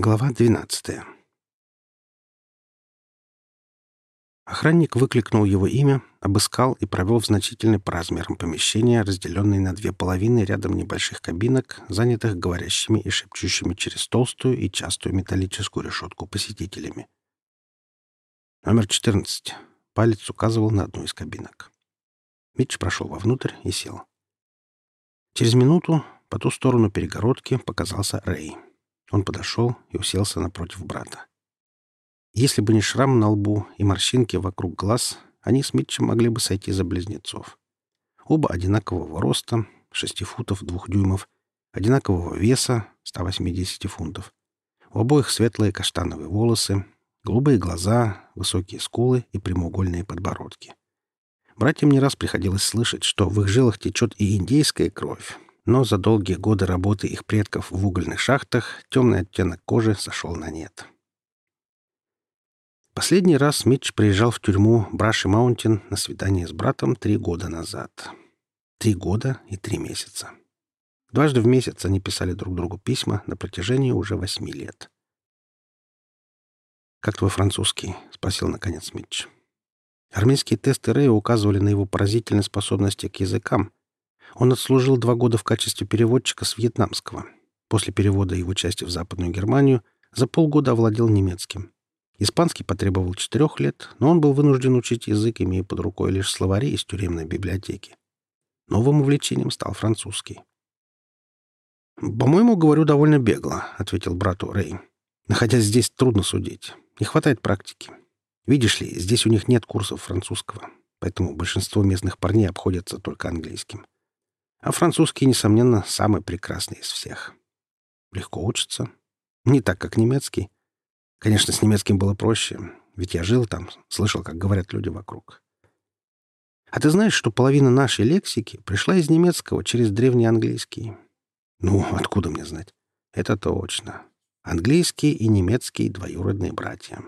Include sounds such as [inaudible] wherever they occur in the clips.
Глава 12. Охранник выкликнул его имя, обыскал и провел в значительной по размерам помещения, разделенной на две половины рядом небольших кабинок, занятых говорящими и шепчущими через толстую и частую металлическую решетку посетителями. Номер 14. Палец указывал на одну из кабинок. Митч прошел вовнутрь и сел. Через минуту по ту сторону перегородки показался Рэй. Он подошел и уселся напротив брата. Если бы не шрам на лбу и морщинки вокруг глаз, они с Митчем могли бы сойти за близнецов. Оба одинакового роста, 6 футов 2 дюймов, одинакового веса, 180 фунтов. У обоих светлые каштановые волосы, голубые глаза, высокие скулы и прямоугольные подбородки. Братьям не раз приходилось слышать, что в их жилах течет и индейская кровь, но за долгие годы работы их предков в угольных шахтах темный оттенок кожи сошел на нет. Последний раз Митч приезжал в тюрьму Браши Маунтин на свидание с братом три года назад. Три года и три месяца. Дважды в месяц они писали друг другу письма на протяжении уже восьми лет. «Как твой французский?» — спросил наконец Митч. Армейские тесты Рэя указывали на его поразительные способности к языкам, он отслужил два года в качестве переводчика с вьетнамского. После перевода его части в Западную Германию за полгода овладел немецким. Испанский потребовал четырех лет, но он был вынужден учить язык, имея под рукой лишь словари из тюремной библиотеки. Новым увлечением стал французский. «По-моему, говорю довольно бегло», — ответил брату Рэй. «Находясь здесь, трудно судить. Не хватает практики. Видишь ли, здесь у них нет курсов французского, поэтому большинство местных парней обходятся только английским. А французский, несомненно, самый прекрасный из всех. Легко учится. Не так, как немецкий. Конечно, с немецким было проще, ведь я жил там, слышал, как говорят люди вокруг. А ты знаешь, что половина нашей лексики пришла из немецкого через древний английский? Ну, откуда мне знать? Это точно. Английский и немецкий — двоюродные братья.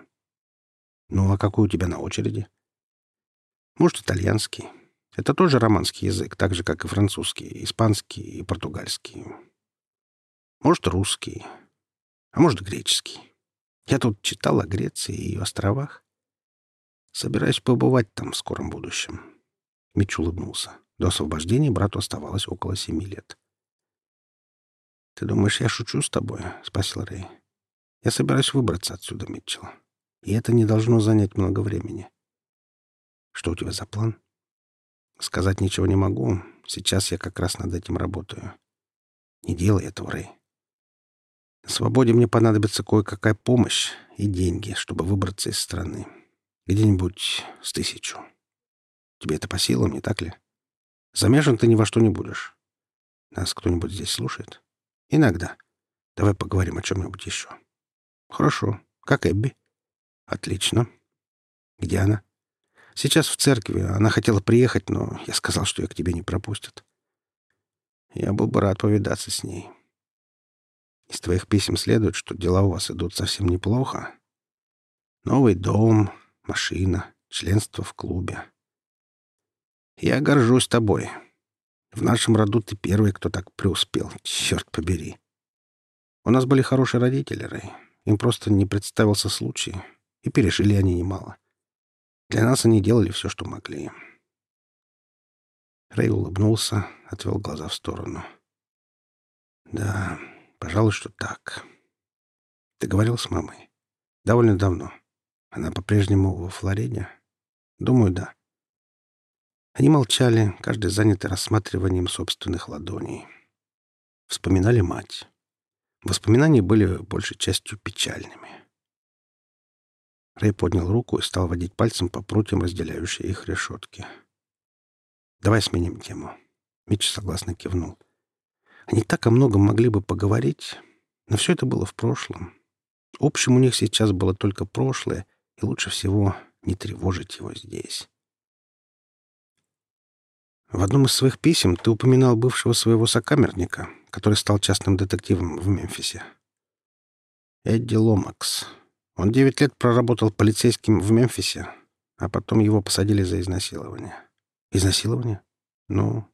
Ну, а какой у тебя на очереди? Может, итальянский. Это тоже романский язык, так же, как и французский, испанский и португальский. Может, русский, а может, греческий. Я тут читал о Греции и ее островах. Собираюсь побывать там в скором будущем. Митч улыбнулся. До освобождения брату оставалось около семи лет. «Ты думаешь, я шучу с тобой?» — спросил Рэй. «Я собираюсь выбраться отсюда, Митчелл. И это не должно занять много времени. Что у тебя за план?» Сказать ничего не могу. Сейчас я как раз над этим работаю. Не делай этого, Рэй. На свободе мне понадобится кое-какая помощь и деньги, чтобы выбраться из страны. Где-нибудь с тысячу. Тебе это по силам, не так ли? Замешан ты ни во что не будешь. Нас кто-нибудь здесь слушает? Иногда. Давай поговорим о чем-нибудь еще. Хорошо. Как Эбби? Отлично. Где она? Сейчас в церкви. Она хотела приехать, но я сказал, что ее к тебе не пропустят. Я был бы рад повидаться с ней. Из твоих писем следует, что дела у вас идут совсем неплохо. Новый дом, машина, членство в клубе. Я горжусь тобой. В нашем роду ты первый, кто так преуспел. Черт побери. У нас были хорошие родители, Рэй. Им просто не представился случай, и пережили они немало. Для нас они делали все, что могли. Рэй улыбнулся, отвел глаза в сторону. «Да, пожалуй, что так. Ты говорил с мамой? Довольно давно. Она по-прежнему во Флориде? Думаю, да». Они молчали, каждый занятый рассматриванием собственных ладоней. Вспоминали мать. Воспоминания были большей частью печальными. Рэй поднял руку и стал водить пальцем по прутьям, разделяющей их решетки. «Давай сменим тему». Митч согласно кивнул. Они так о многом могли бы поговорить, но все это было в прошлом. Общим у них сейчас было только прошлое, и лучше всего не тревожить его здесь. В одном из своих писем ты упоминал бывшего своего сокамерника, который стал частным детективом в Мемфисе. Эдди Ломакс. Он девять лет проработал полицейским в Мемфисе, а потом его посадили за изнасилование. Изнасилование? Ну,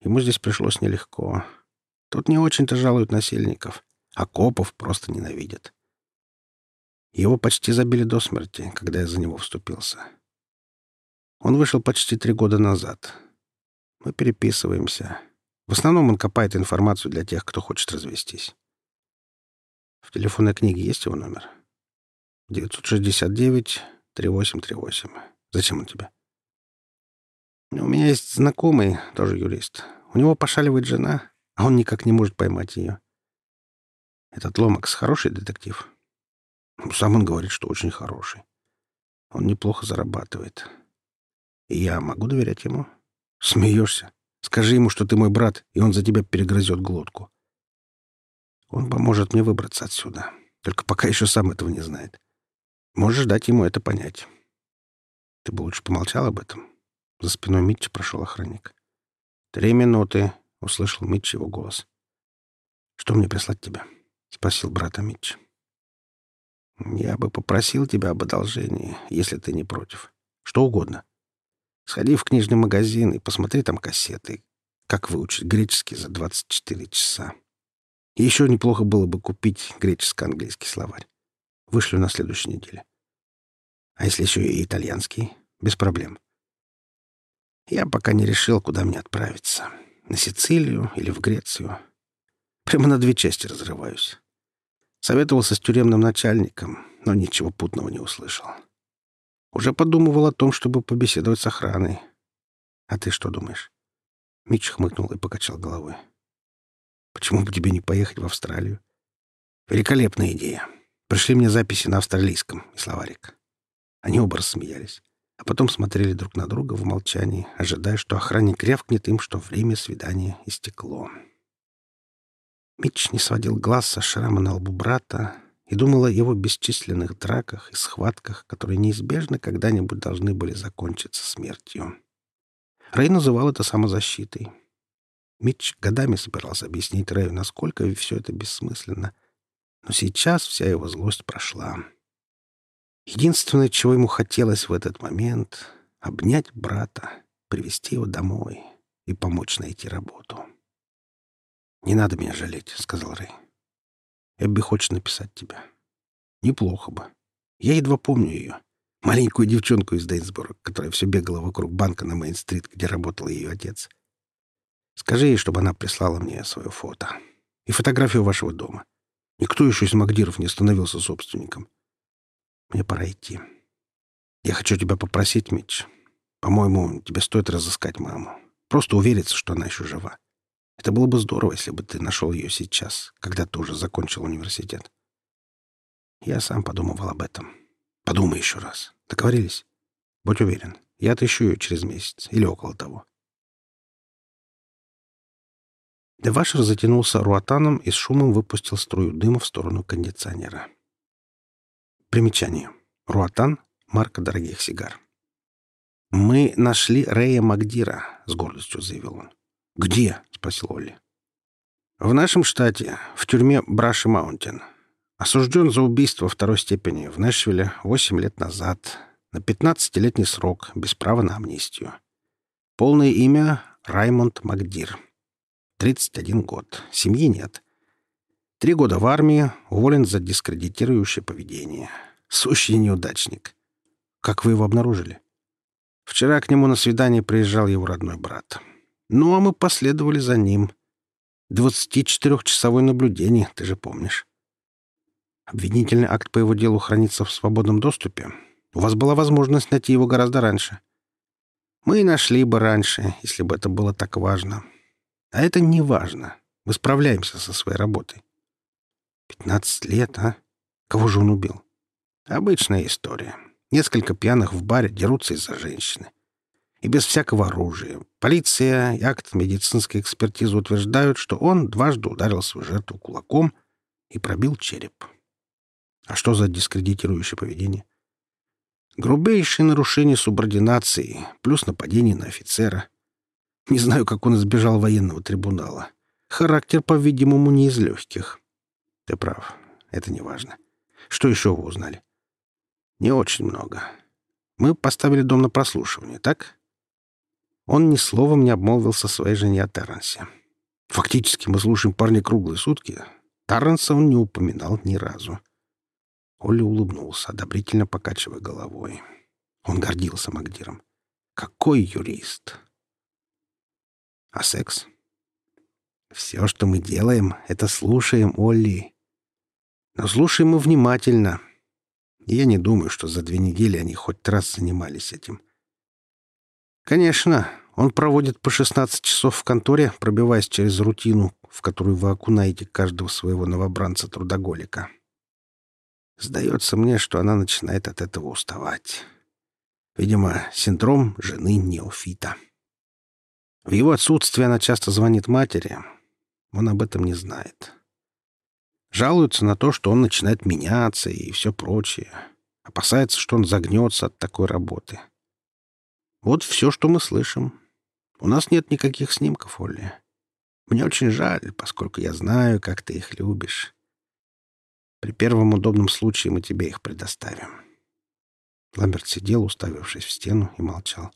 ему здесь пришлось нелегко. Тут не очень-то жалуют насильников, а копов просто ненавидят. Его почти забили до смерти, когда я за него вступился. Он вышел почти три года назад. Мы переписываемся. В основном он копает информацию для тех, кто хочет развестись. В телефонной книге есть его номер? 969-3838. Зачем он тебе? У меня есть знакомый, тоже юрист. У него пошаливает жена, а он никак не может поймать ее. Этот Ломакс хороший детектив? Сам он говорит, что очень хороший. Он неплохо зарабатывает. И я могу доверять ему? Смеешься? Скажи ему, что ты мой брат, и он за тебя перегрызет глотку. Он поможет мне выбраться отсюда. Только пока еще сам этого не знает. Можешь дать ему это понять. Ты бы лучше помолчал об этом. За спиной Митча прошел охранник. «Три минуты», — услышал Митч его голос. «Что мне прислать тебе?» — спросил брата Митч. «Я бы попросил тебя об одолжении, если ты не против. Что угодно. Сходи в книжный магазин и посмотри там кассеты. Как выучить греческий за 24 часа. Еще неплохо было бы купить греческо-английский словарь. Вышлю на следующей неделе. А если еще и итальянский? Без проблем. Я пока не решил, куда мне отправиться. На Сицилию или в Грецию. Прямо на две части разрываюсь. Советовался с тюремным начальником, но ничего путного не услышал. Уже подумывал о том, чтобы побеседовать с охраной. А ты что думаешь? Митч хмыкнул и покачал головой. Почему бы тебе не поехать в Австралию? Великолепная идея. Пришли мне записи на австралийском и словарик. Они оба рассмеялись, а потом смотрели друг на друга в молчании, ожидая, что охранник рявкнет им, что время свидания истекло. Митч не сводил глаз со шрама на лбу брата, и думал о его бесчисленных драках и схватках, которые неизбежно когда-нибудь должны были закончиться смертью. Рэй называл это самозащитой. Митч годами собирался объяснить Рэю, насколько все это бессмысленно. Но сейчас вся его злость прошла. Единственное, чего ему хотелось в этот момент — обнять брата, привести его домой и помочь найти работу. «Не надо меня жалеть», — сказал Рэй. Эбби хочет написать тебе. Неплохо бы. Я едва помню ее. Маленькую девчонку из Дейнсбора, которая все бегала вокруг банка на Мейн-стрит, где работал ее отец. Скажи ей, чтобы она прислала мне свое фото. И фотографию вашего дома. Никто еще из Магдиров не становился собственником. Мне пора идти. Я хочу тебя попросить, Митч. По-моему, тебе стоит разыскать маму. Просто увериться, что она еще жива. Это было бы здорово, если бы ты нашел ее сейчас, когда ты уже закончил университет. Я сам подумывал об этом. Подумай еще раз. Договорились? Будь уверен, я отыщу ее через месяц или около того. Девашер затянулся руатаном и с шумом выпустил струю дыма в сторону кондиционера. Примечание. Руатан — марка дорогих сигар. «Мы нашли Рэя Магдира», — с гордостью заявил он. «Где?» — спросил Олли. «В нашем штате, в тюрьме Браши Маунтин. Осужден за убийство второй степени в Нэшвилле восемь лет назад, на пятнадцатилетний срок, без права на амнистию. Полное имя — Раймонд Макдир. 31 год. Семьи нет. Три года в армии, уволен за дискредитирующее поведение. Сущий неудачник. Как вы его обнаружили? Вчера к нему на свидание приезжал его родной брат. Ну, а мы последовали за ним. 24-часовое наблюдение, ты же помнишь. Обвинительный акт по его делу хранится в свободном доступе. У вас была возможность найти его гораздо раньше. Мы нашли бы раньше, если бы это было так важно. А это не важно. Мы справляемся со своей работой. Пятнадцать лет, а? Кого же он убил? Обычная история. Несколько пьяных в баре дерутся из-за женщины и без всякого оружия. Полиция и акт медицинской экспертизы утверждают, что он дважды ударил свою жертву кулаком и пробил череп. А что за дискредитирующее поведение? Грубейшее нарушение субординации, плюс нападение на офицера. Не знаю, как он избежал военного трибунала. Характер, по-видимому, не из легких. Ты прав, это не важно. Что еще вы узнали? Не очень много. Мы поставили дом на прослушивание, так? Он ни словом не обмолвился своей жене о Терренсе. Фактически мы слушаем парня круглые сутки. Тарренса он не упоминал ни разу. Оля улыбнулся, одобрительно покачивая головой. Он гордился Магдиром. Какой юрист! А секс? Все, что мы делаем, это слушаем Олли. Но слушаем мы внимательно. И я не думаю, что за две недели они хоть раз занимались этим. Конечно, он проводит по 16 часов в конторе, пробиваясь через рутину, в которую вы окунаете каждого своего новобранца-трудоголика. Сдается мне, что она начинает от этого уставать. Видимо, синдром жены неофита. В его отсутствие она часто звонит матери. Он об этом не знает. Жалуется на то, что он начинает меняться и все прочее. Опасается, что он загнется от такой работы. Вот все, что мы слышим. У нас нет никаких снимков, Олли. Мне очень жаль, поскольку я знаю, как ты их любишь. При первом удобном случае мы тебе их предоставим. Ламберт сидел, уставившись в стену, и молчал.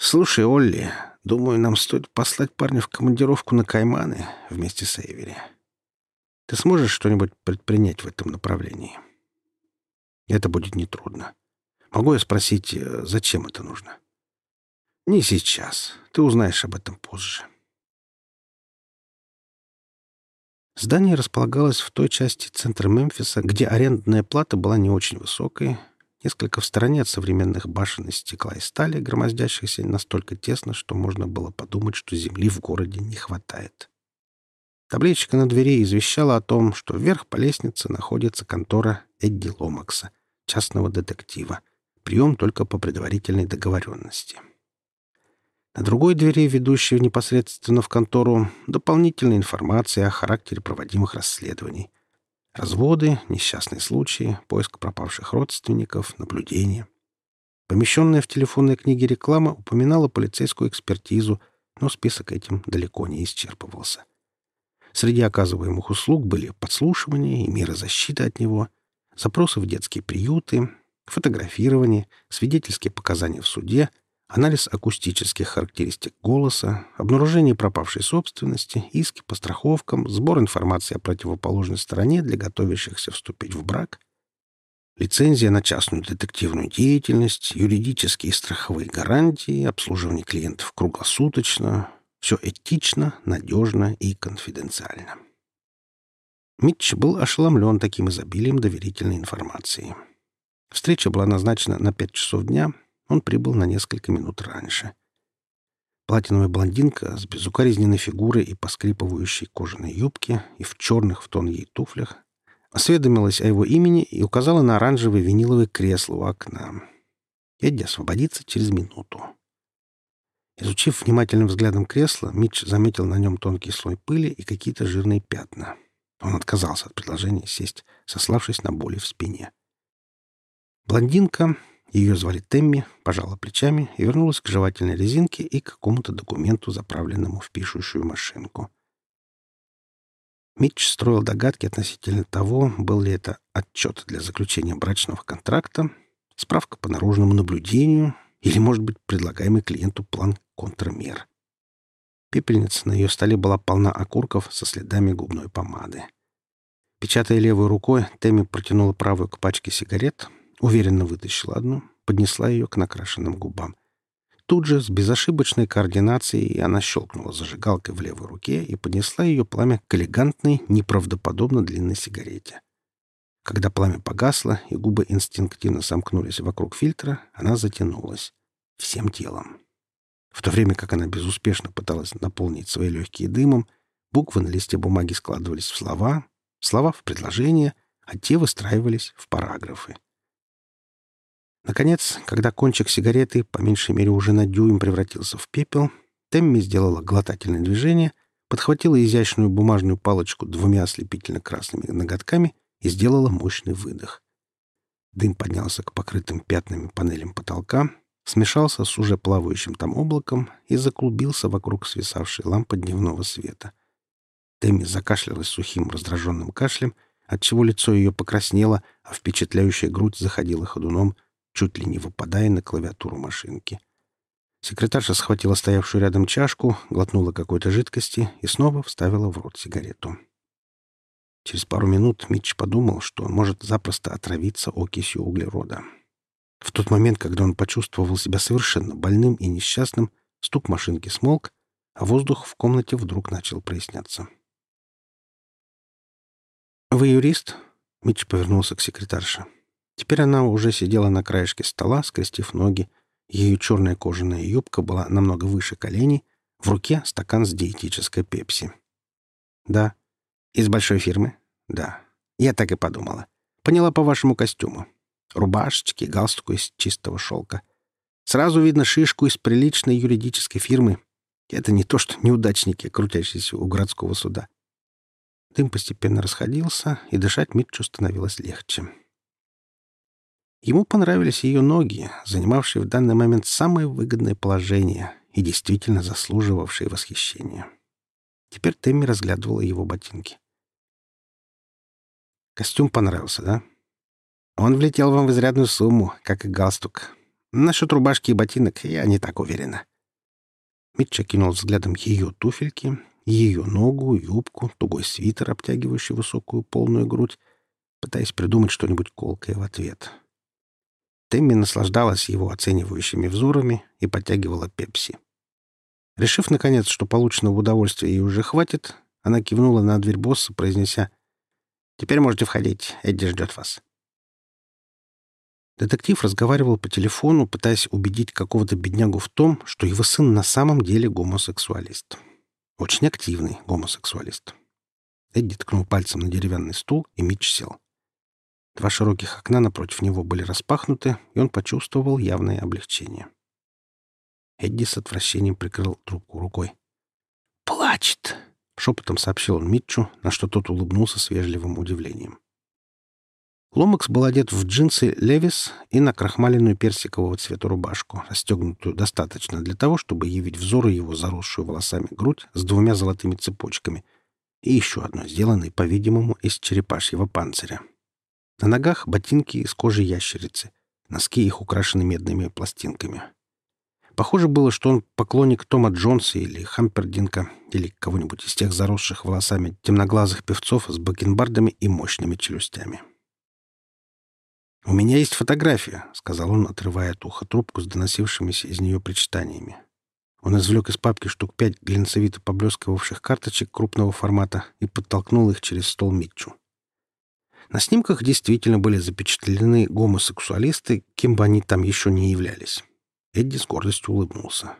«Слушай, Олли, думаю, нам стоит послать парня в командировку на Кайманы вместе с Эйвери. Ты сможешь что-нибудь предпринять в этом направлении?» «Это будет нетрудно. Могу я спросить, э, зачем это нужно?» «Не сейчас. Ты узнаешь об этом позже». Здание располагалось в той части центра Мемфиса, где арендная плата была не очень высокой, несколько в стороне от современных башен из стекла и стали, громоздящихся настолько тесно, что можно было подумать, что земли в городе не хватает. Табличка на двери извещала о том, что вверх по лестнице находится контора Эдди Ломакса, частного детектива. Прием только по предварительной договоренности. На другой двери, ведущей непосредственно в контору, дополнительная информация о характере проводимых расследований. Разводы, несчастные случаи, поиск пропавших родственников, наблюдения. Помещенная в телефонной книге реклама упоминала полицейскую экспертизу, но список этим далеко не исчерпывался. Среди оказываемых услуг были подслушивание и меры защиты от него, запросы в детские приюты, фотографирование, свидетельские показания в суде — анализ акустических характеристик голоса, обнаружение пропавшей собственности, иски по страховкам, сбор информации о противоположной стороне для готовящихся вступить в брак, лицензия на частную детективную деятельность, юридические и страховые гарантии, обслуживание клиентов круглосуточно. Все этично, надежно и конфиденциально. Митч был ошеломлен таким изобилием доверительной информации. Встреча была назначена на пять часов дня — он прибыл на несколько минут раньше. Платиновая блондинка с безукоризненной фигурой и поскрипывающей кожаной юбке и в черных в тон ей туфлях осведомилась о его имени и указала на оранжевое виниловое кресло у окна. Эдди освободится через минуту. Изучив внимательным взглядом кресло, Митч заметил на нем тонкий слой пыли и какие-то жирные пятна. Он отказался от предложения сесть, сославшись на боли в спине. Блондинка, ее звали Темми, пожала плечами и вернулась к жевательной резинке и к какому-то документу, заправленному в пишущую машинку. Митч строил догадки относительно того, был ли это отчет для заключения брачного контракта, справка по наружному наблюдению или, может быть, предлагаемый клиенту план контрмер. Пепельница на ее столе была полна окурков со следами губной помады. Печатая левой рукой, Тэмми протянула правую к пачке сигарет, Уверенно вытащила одну, поднесла ее к накрашенным губам. Тут же, с безошибочной координацией, она щелкнула зажигалкой в левой руке и поднесла ее пламя к элегантной, неправдоподобно длинной сигарете. Когда пламя погасло и губы инстинктивно сомкнулись вокруг фильтра, она затянулась. Всем телом. В то время как она безуспешно пыталась наполнить свои легкие дымом, буквы на листе бумаги складывались в слова, слова в предложения, а те выстраивались в параграфы. Наконец, когда кончик сигареты, по меньшей мере уже на дюйм, превратился в пепел, Темми сделала глотательное движение, подхватила изящную бумажную палочку двумя ослепительно-красными ноготками и сделала мощный выдох. Дым поднялся к покрытым пятнами панелям потолка, смешался с уже плавающим там облаком и заклубился вокруг свисавшей лампы дневного света. Тэмми закашлялась сухим раздраженным кашлем, отчего лицо ее покраснело, а впечатляющая грудь заходила ходуном — чуть ли не выпадая на клавиатуру машинки. Секретарша схватила стоявшую рядом чашку, глотнула какой-то жидкости и снова вставила в рот сигарету. Через пару минут Митч подумал, что он может запросто отравиться окисью углерода. В тот момент, когда он почувствовал себя совершенно больным и несчастным, стук машинки смолк, а воздух в комнате вдруг начал проясняться. «Вы юрист?» — Митч повернулся к секретарше. Теперь она уже сидела на краешке стола, скрестив ноги. Ее черная кожаная юбка была намного выше коленей, в руке стакан с диетической пепси. «Да». «Из большой фирмы?» «Да». «Я так и подумала. Поняла по вашему костюму. Рубашечки, галстуку из чистого шелка. Сразу видно шишку из приличной юридической фирмы. Это не то, что неудачники, крутящиеся у городского суда. Дым постепенно расходился, и дышать Митчу становилось легче. Ему понравились ее ноги, занимавшие в данный момент самое выгодное положение и действительно заслуживавшие восхищения. Теперь Тэмми разглядывала его ботинки. «Костюм понравился, да?» «Он влетел вам в изрядную сумму, как и галстук. Насчет рубашки и ботинок я не так уверена». Митча кинул взглядом ее туфельки, ее ногу, юбку, тугой свитер, обтягивающий высокую полную грудь, пытаясь придумать что-нибудь колкое в ответ. Тэмми наслаждалась его оценивающими взорами и подтягивала пепси. Решив, наконец, что полученного удовольствия ей уже хватит, она кивнула на дверь босса, произнеся «Теперь можете входить, Эдди ждет вас». Детектив разговаривал по телефону, пытаясь убедить какого-то беднягу в том, что его сын на самом деле гомосексуалист. Очень активный гомосексуалист. Эдди ткнул пальцем на деревянный стул, и Митч сел. Два широких окна напротив него были распахнуты, и он почувствовал явное облегчение. Эдди с отвращением прикрыл трубку рукой. «Плачет!» — шепотом сообщил он Митчу, на что тот улыбнулся с вежливым удивлением. Ломакс был одет в джинсы «Левис» и на крахмаленную персикового цвета рубашку, расстегнутую достаточно для того, чтобы явить взору его заросшую волосами грудь с двумя золотыми цепочками и еще одно, сделанное, по-видимому, из черепашьего панциря. На ногах ботинки из кожи ящерицы, носки их украшены медными пластинками. Похоже было, что он поклонник Тома Джонса или Хампердинка, или кого-нибудь из тех заросших волосами темноглазых певцов с бакенбардами и мощными челюстями. «У меня есть фотография», — сказал он, отрывая от уха трубку с доносившимися из нее причитаниями. Он извлек из папки штук пять глинцевито поблескивавших карточек крупного формата и подтолкнул их через стол Митчу. На снимках действительно были запечатлены гомосексуалисты, кем бы они там еще не являлись. Эдди с гордостью улыбнулся.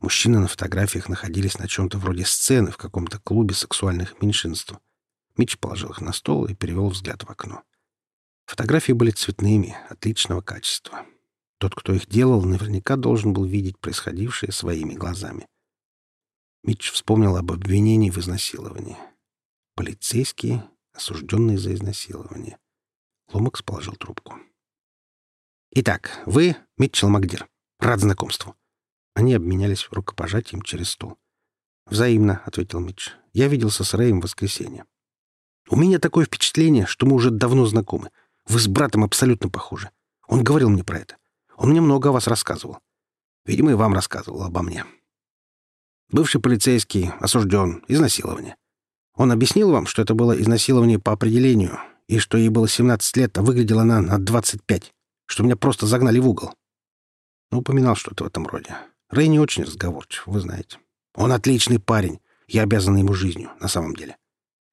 Мужчины на фотографиях находились на чем-то вроде сцены в каком-то клубе сексуальных меньшинств. Митч положил их на стол и перевел взгляд в окно. Фотографии были цветными, отличного качества. Тот, кто их делал, наверняка должен был видеть происходившее своими глазами. Митч вспомнил об обвинении в изнасиловании. Полицейские, осужденные за изнасилование. Ломакс положил трубку. «Итак, вы Митчелл Макдир. Рад знакомству». Они обменялись рукопожатием через стол. «Взаимно», — ответил Митч. «Я виделся с Рэем в воскресенье». «У меня такое впечатление, что мы уже давно знакомы. Вы с братом абсолютно похожи. Он говорил мне про это. Он мне много о вас рассказывал. Видимо, и вам рассказывал обо мне. Бывший полицейский, осужден, изнасилование. Он объяснил вам, что это было изнасилование по определению, и что ей было 17 лет, а выглядела она на 25, что меня просто загнали в угол. Ну, упоминал что-то в этом роде. Рэй не очень разговорчив, вы знаете. Он отличный парень. Я обязан ему жизнью, на самом деле.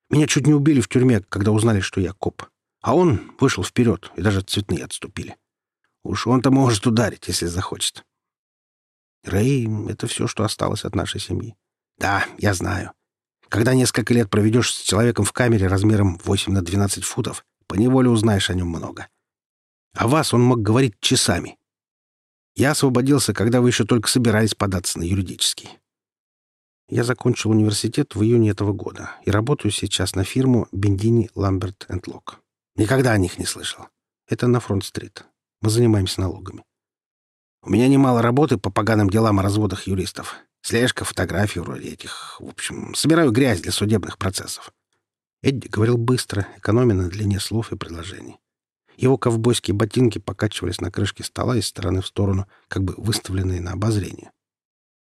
Меня чуть не убили в тюрьме, когда узнали, что я коп. А он вышел вперед, и даже цветные отступили. Уж он-то может ударить, если захочет. Рэй — это все, что осталось от нашей семьи. Да, я знаю. Когда несколько лет проведешь с человеком в камере размером 8 на 12 футов, поневоле узнаешь о нем много. О вас он мог говорить часами. Я освободился, когда вы еще только собирались податься на юридический. Я закончил университет в июне этого года и работаю сейчас на фирму Бендини Ламберт энд Лок. Никогда о них не слышал. Это на Фронт-стрит. Мы занимаемся налогами. У меня немало работы по поганым делам о разводах юристов. Слежка, фотографии вроде этих. В общем, собираю грязь для судебных процессов. Эдди говорил быстро, экономя на длине слов и предложений. Его ковбойские ботинки покачивались на крышке стола из стороны в сторону, как бы выставленные на обозрение.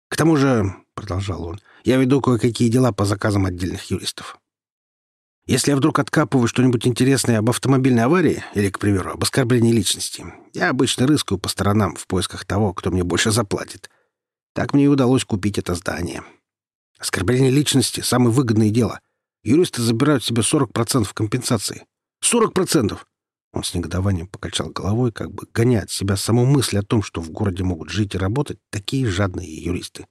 К тому же, — продолжал он, — я веду кое-какие дела по заказам отдельных юристов. Если я вдруг откапываю что-нибудь интересное об автомобильной аварии или, к примеру, об оскорблении личности, я обычно рыскаю по сторонам в поисках того, кто мне больше заплатит. Так мне и удалось купить это здание. Оскорбление личности — самое выгодное дело. Юристы забирают себе 40% компенсации. 40%! Он с негодованием покачал головой, как бы гоня от себя саму мысль о том, что в городе могут жить и работать такие жадные юристы.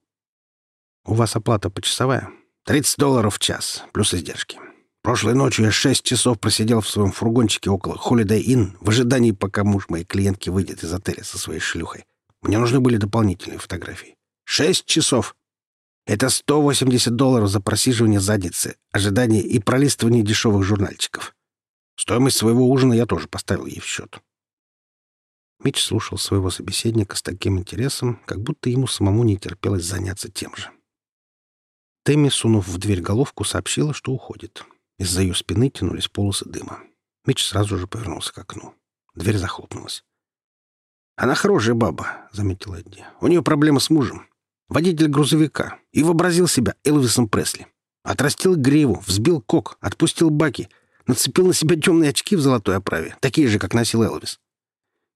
«У вас оплата почасовая?» «30 долларов в час, плюс издержки. Прошлой ночью я шесть часов просидел в своем фургончике около Holiday Inn в ожидании, пока муж моей клиентки выйдет из отеля со своей шлюхой. Мне нужны были дополнительные фотографии. Шесть часов! Это 180 долларов за просиживание задницы, ожидание и пролистывание дешевых журнальчиков. Стоимость своего ужина я тоже поставил ей в счет. Митч слушал своего собеседника с таким интересом, как будто ему самому не терпелось заняться тем же. Тэмми, сунув в дверь головку, сообщила, что уходит. Из-за ее спины тянулись полосы дыма. Митч сразу же повернулся к окну. Дверь захлопнулась. «Она хорошая баба», — заметила Эдди. «У нее проблемы с мужем. Водитель грузовика. И вообразил себя Элвисом Пресли. Отрастил гриву, взбил кок, отпустил баки, нацепил на себя темные очки в золотой оправе, такие же, как носил Элвис.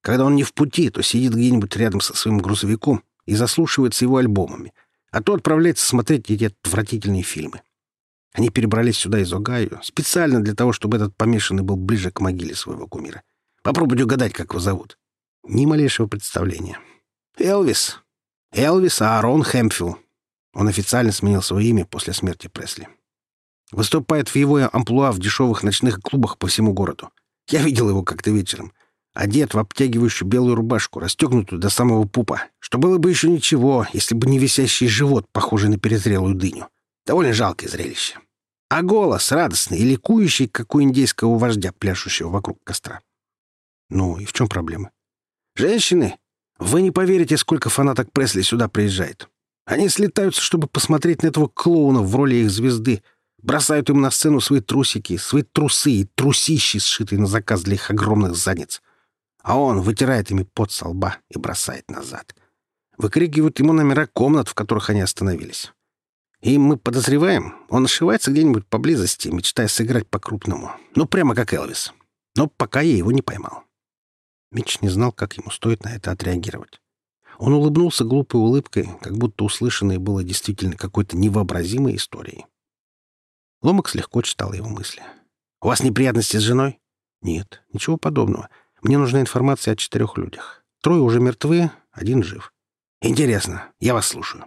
Когда он не в пути, то сидит где-нибудь рядом со своим грузовиком и заслушивается его альбомами, а то отправляется смотреть эти отвратительные фильмы. Они перебрались сюда из Огайо специально для того, чтобы этот помешанный был ближе к могиле своего кумира. Попробуйте угадать, как его зовут. Ни малейшего представления. Элвис. Элвис Аарон Хэмпфилл. Он официально сменил свое имя после смерти Пресли. Выступает в его амплуа в дешевых ночных клубах по всему городу. Я видел его как-то вечером. Одет в обтягивающую белую рубашку, расстегнутую до самого пупа, что было бы еще ничего, если бы не висящий живот, похожий на перезрелую дыню. Довольно жалкое зрелище. А голос радостный и ликующий, как у индейского вождя, пляшущего вокруг костра. Ну и в чем проблема? Женщины, вы не поверите, сколько фанаток Пресли сюда приезжает. Они слетаются, чтобы посмотреть на этого клоуна в роли их звезды, бросают им на сцену свои трусики, свои трусы и трусищи, сшитые на заказ для их огромных задниц. А он вытирает ими пот со лба и бросает назад. Выкрикивают ему номера комнат, в которых они остановились. И мы подозреваем, он ошивается где-нибудь поблизости, мечтая сыграть по-крупному. Ну, прямо как Элвис. Но пока я его не поймал. Митч не знал, как ему стоит на это отреагировать. Он улыбнулся глупой улыбкой, как будто услышанное было действительно какой-то невообразимой историей. Ломакс легко читал его мысли. «У вас неприятности с женой?» «Нет, ничего подобного. Мне нужна информация о четырех людях. Трое уже мертвы, один жив». «Интересно. Я вас слушаю».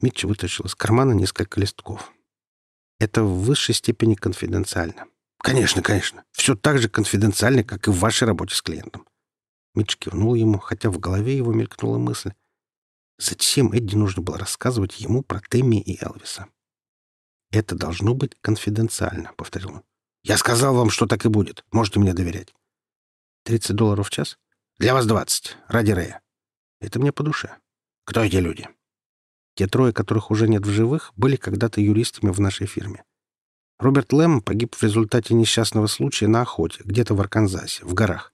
Митч вытащил из кармана несколько листков. «Это в высшей степени конфиденциально». «Конечно, конечно. Все так же конфиденциально, как и в вашей работе с клиентом». Митч кивнул ему, хотя в голове его мелькнула мысль. Зачем Эдди нужно было рассказывать ему про Тэмми и Элвиса? «Это должно быть конфиденциально», — повторил он. «Я сказал вам, что так и будет. Можете мне доверять». «Тридцать долларов в час?» «Для вас двадцать. Ради Рэя». «Это мне по душе». «Кто эти люди?» Те трое, которых уже нет в живых, были когда-то юристами в нашей фирме. Роберт Лэм погиб в результате несчастного случая на охоте, где-то в Арканзасе, в горах.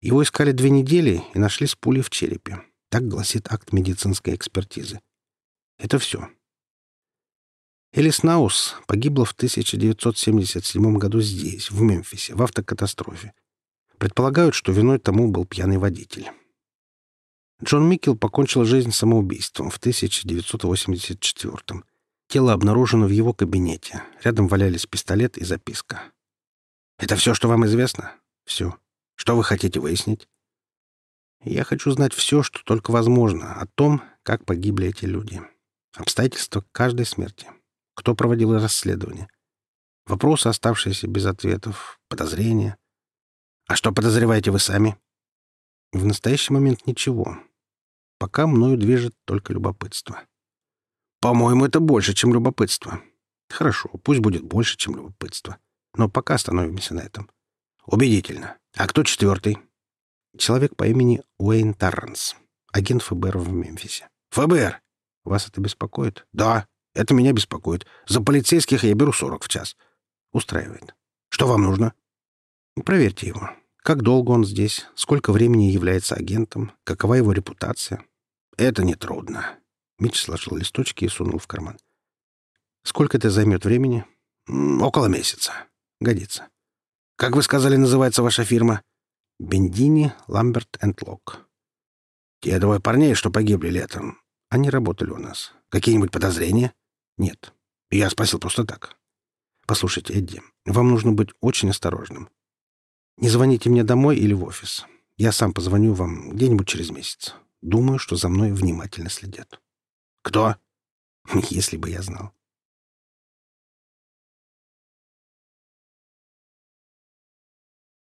Его искали две недели и нашли с пулей в черепе. Так гласит акт медицинской экспертизы. Это все. Элис Наус погибла в 1977 году здесь, в Мемфисе, в автокатастрофе. Предполагают, что виной тому был пьяный водитель. Джон Микел покончил жизнь самоубийством в 1984 Тело обнаружено в его кабинете. Рядом валялись пистолет и записка. «Это все, что вам известно?» «Все. Что вы хотите выяснить?» «Я хочу знать все, что только возможно, о том, как погибли эти люди. Обстоятельства каждой смерти. Кто проводил расследование. Вопросы, оставшиеся без ответов. Подозрения. А что подозреваете вы сами?» В настоящий момент ничего. Пока мною движет только любопытство. По-моему, это больше, чем любопытство. Хорошо, пусть будет больше, чем любопытство. Но пока остановимся на этом. Убедительно. А кто четвертый? Человек по имени Уэйн Тарранс. Агент ФБР в Мемфисе. ФБР? Вас это беспокоит? Да, это меня беспокоит. За полицейских я беру 40 в час. Устраивает. Что вам нужно? Проверьте его. Как долго он здесь? Сколько времени является агентом? Какова его репутация? Это нетрудно. Митч сложил листочки и сунул в карман. «Сколько это займет времени?» «Около месяца. Годится. Как вы сказали, называется ваша фирма?» «Бендини, Ламберт энд Лок». «Те двое парней, что погибли летом, они работали у нас. Какие-нибудь подозрения?» «Нет». Я спросил просто так. «Послушайте, Эдди, вам нужно быть очень осторожным. Не звоните мне домой или в офис. Я сам позвоню вам где-нибудь через месяц. Думаю, что за мной внимательно следят». «Кто?» [laughs] «Если бы я знал».